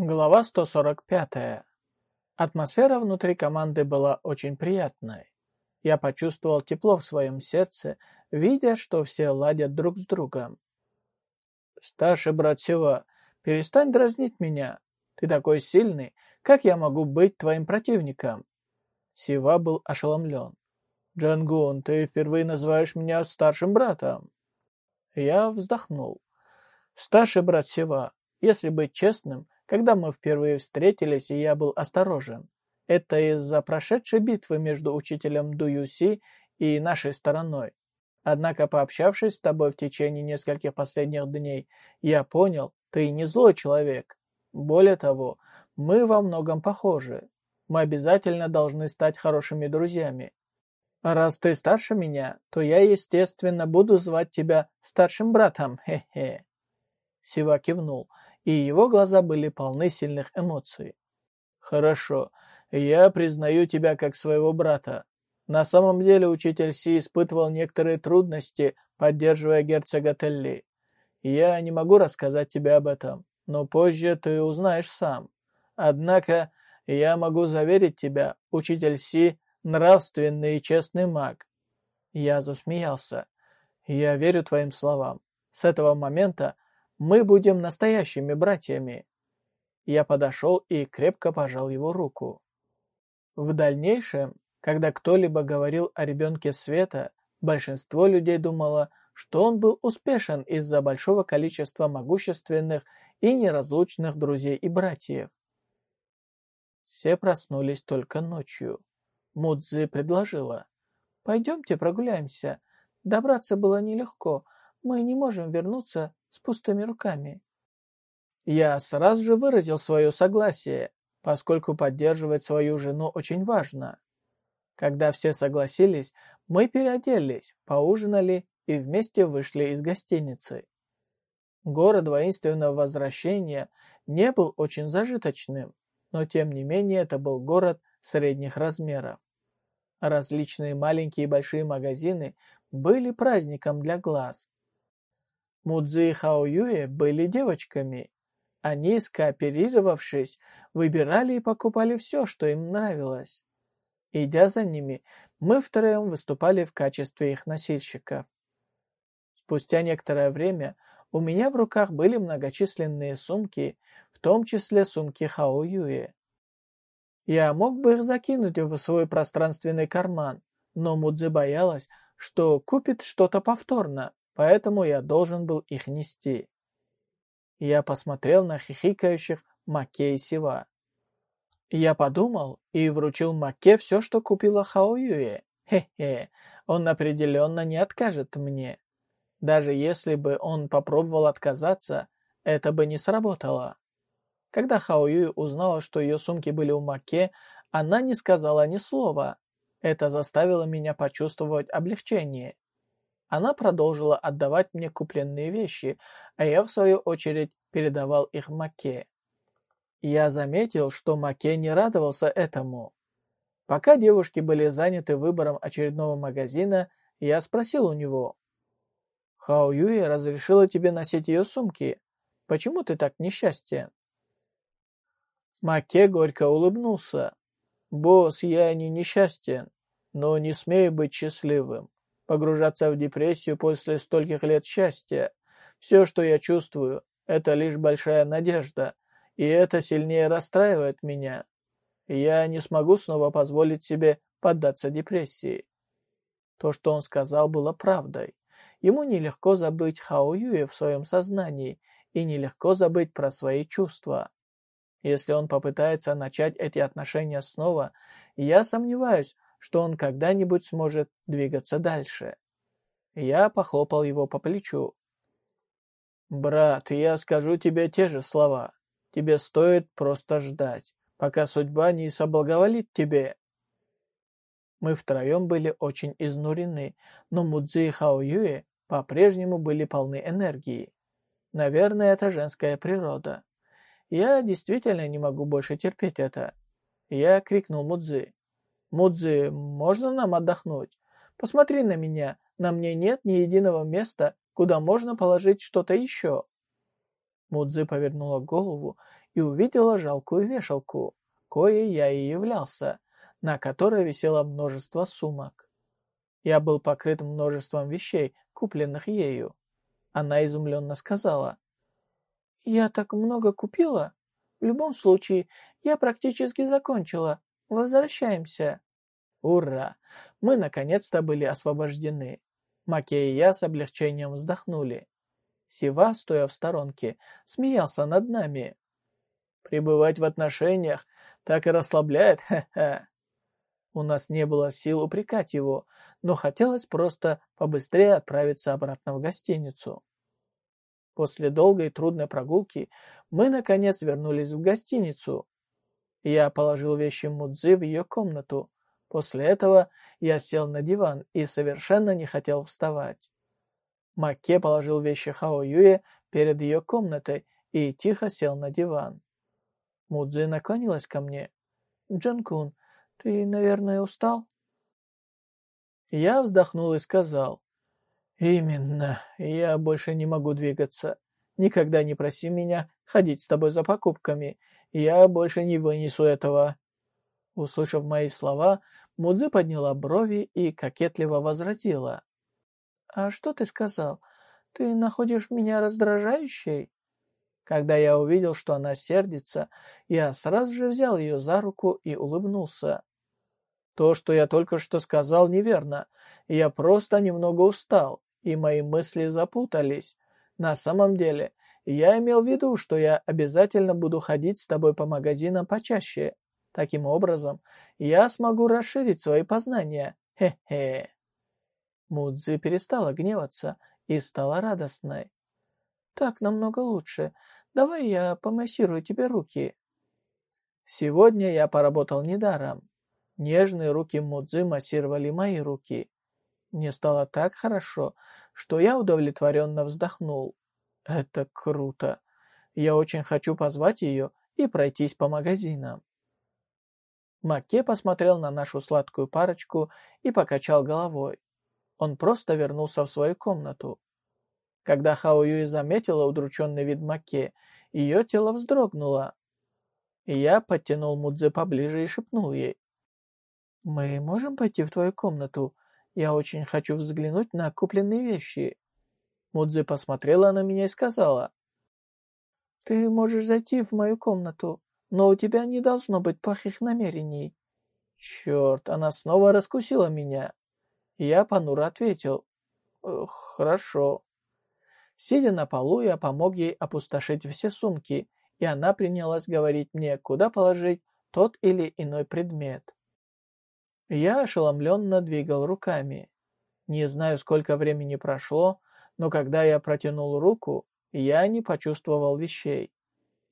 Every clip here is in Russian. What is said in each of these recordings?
Глава 145. Атмосфера внутри команды была очень приятной. Я почувствовал тепло в своем сердце, видя, что все ладят друг с другом. «Старший брат Сева, перестань дразнить меня. Ты такой сильный, как я могу быть твоим противником?» Сева был ошеломлен. «Джангун, ты впервые называешь меня старшим братом?» Я вздохнул. «Старший брат Сева, если быть честным, когда мы впервые встретились, и я был осторожен. Это из-за прошедшей битвы между учителем Дуюси и нашей стороной. Однако, пообщавшись с тобой в течение нескольких последних дней, я понял, ты не злой человек. Более того, мы во многом похожи. Мы обязательно должны стать хорошими друзьями. Раз ты старше меня, то я, естественно, буду звать тебя старшим братом, хе-хе. Сива кивнул и его глаза были полны сильных эмоций. «Хорошо, я признаю тебя как своего брата. На самом деле учитель Си испытывал некоторые трудности, поддерживая герцога Телли. Я не могу рассказать тебе об этом, но позже ты узнаешь сам. Однако я могу заверить тебя, учитель Си – нравственный и честный маг». Я засмеялся. «Я верю твоим словам. С этого момента мы будем настоящими братьями». Я подошел и крепко пожал его руку. В дальнейшем, когда кто-либо говорил о ребенке Света, большинство людей думало, что он был успешен из-за большого количества могущественных и неразлучных друзей и братьев. Все проснулись только ночью. Мудзи предложила. «Пойдемте прогуляемся. Добраться было нелегко. Мы не можем вернуться с пустыми руками. Я сразу же выразил свое согласие, поскольку поддерживать свою жену очень важно. Когда все согласились, мы переоделись, поужинали и вместе вышли из гостиницы. Город воинственного возвращения не был очень зажиточным, но тем не менее это был город средних размеров. Различные маленькие и большие магазины были праздником для глаз, Мудзи и Хао Юэ были девочками. Они, скооперировавшись, выбирали и покупали все, что им нравилось. Идя за ними, мы втроем выступали в качестве их носильщиков. Спустя некоторое время у меня в руках были многочисленные сумки, в том числе сумки Хао Юэ. Я мог бы их закинуть в свой пространственный карман, но Мудзи боялась, что купит что-то повторно, поэтому я должен был их нести. Я посмотрел на хихикающих Маке и Сива. Я подумал и вручил Маке все, что купила Хао Юэ. Хе-хе, он определенно не откажет мне. Даже если бы он попробовал отказаться, это бы не сработало. Когда Хао Юэ узнала, что ее сумки были у Маке, она не сказала ни слова. Это заставило меня почувствовать облегчение. Она продолжила отдавать мне купленные вещи, а я, в свою очередь, передавал их Маке. Я заметил, что Маке не радовался этому. Пока девушки были заняты выбором очередного магазина, я спросил у него. «Хао Юи разрешила тебе носить ее сумки. Почему ты так несчастен?» Маке горько улыбнулся. «Босс, я не несчастен, но не смею быть счастливым погружаться в депрессию после стольких лет счастья. Все, что я чувствую, это лишь большая надежда, и это сильнее расстраивает меня. Я не смогу снова позволить себе поддаться депрессии. То, что он сказал, было правдой. Ему нелегко забыть Хао Юэ в своем сознании и нелегко забыть про свои чувства. Если он попытается начать эти отношения снова, я сомневаюсь, что он когда-нибудь сможет двигаться дальше. Я похлопал его по плечу. «Брат, я скажу тебе те же слова. Тебе стоит просто ждать, пока судьба не соблаговолит тебе». Мы втроем были очень изнурены, но Мудзи и Хао Юэ по-прежнему были полны энергии. Наверное, это женская природа. Я действительно не могу больше терпеть это. Я крикнул Мудзи. «Мудзи, можно нам отдохнуть? Посмотри на меня, на мне нет ни единого места, куда можно положить что-то еще». Мудзи повернула голову и увидела жалкую вешалку, кое я и являлся, на которой висело множество сумок. Я был покрыт множеством вещей, купленных ею. Она изумленно сказала, «Я так много купила? В любом случае, я практически закончила. Возвращаемся». Ура! Мы наконец-то были освобождены. Маке и я с облегчением вздохнули. Сива, стоя в сторонке, смеялся над нами. «Пребывать в отношениях так и расслабляет, ха-ха!» У нас не было сил упрекать его, но хотелось просто побыстрее отправиться обратно в гостиницу. После долгой трудной прогулки мы, наконец, вернулись в гостиницу. Я положил вещи Мудзи в ее комнату. После этого я сел на диван и совершенно не хотел вставать. Маке положил вещи Хао Юе перед ее комнатой и тихо сел на диван. Мудзи наклонилась ко мне. «Джанкун, ты, наверное, устал?» Я вздохнул и сказал. «Именно. Я больше не могу двигаться. Никогда не проси меня ходить с тобой за покупками. Я больше не вынесу этого». Услышав мои слова, Мудзи подняла брови и кокетливо возразила. «А что ты сказал? Ты находишь меня раздражающей?» Когда я увидел, что она сердится, я сразу же взял ее за руку и улыбнулся. То, что я только что сказал, неверно. Я просто немного устал и мои мысли запутались. На самом деле, я имел в виду, что я обязательно буду ходить с тобой по магазинам почаще. Таким образом, я смогу расширить свои познания. Хе-хе. Мудзи перестала гневаться и стала радостной. «Так намного лучше. Давай я помассирую тебе руки». Сегодня я поработал недаром. Нежные руки Мудзи массировали мои руки. Мне стало так хорошо, что я удовлетворенно вздохнул. Это круто. Я очень хочу позвать ее и пройтись по магазинам. Маке посмотрел на нашу сладкую парочку и покачал головой. Он просто вернулся в свою комнату. Когда Хао Юи заметила удрученный вид Маке, ее тело вздрогнуло. Я подтянул Мудзе поближе и шепнул ей. «Мы можем пойти в твою комнату? Я очень хочу взглянуть на купленные вещи». Мудзи посмотрела на меня и сказала, «Ты можешь зайти в мою комнату, но у тебя не должно быть плохих намерений». Черт, она снова раскусила меня. Я понуро ответил, «Хорошо». Сидя на полу, я помог ей опустошить все сумки, и она принялась говорить мне, куда положить тот или иной предмет. Я ошеломленно двигал руками. Не знаю, сколько времени прошло, но когда я протянул руку, я не почувствовал вещей.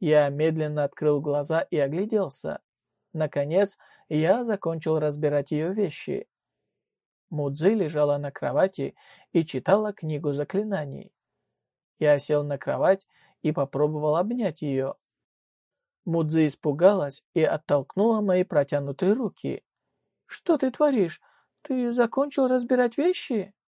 Я медленно открыл глаза и огляделся. Наконец, я закончил разбирать ее вещи. Мудзи лежала на кровати и читала книгу заклинаний. Я сел на кровать и попробовал обнять ее. Мудзи испугалась и оттолкнула мои протянутые руки. «Что ты творишь? Ты закончил разбирать вещи?»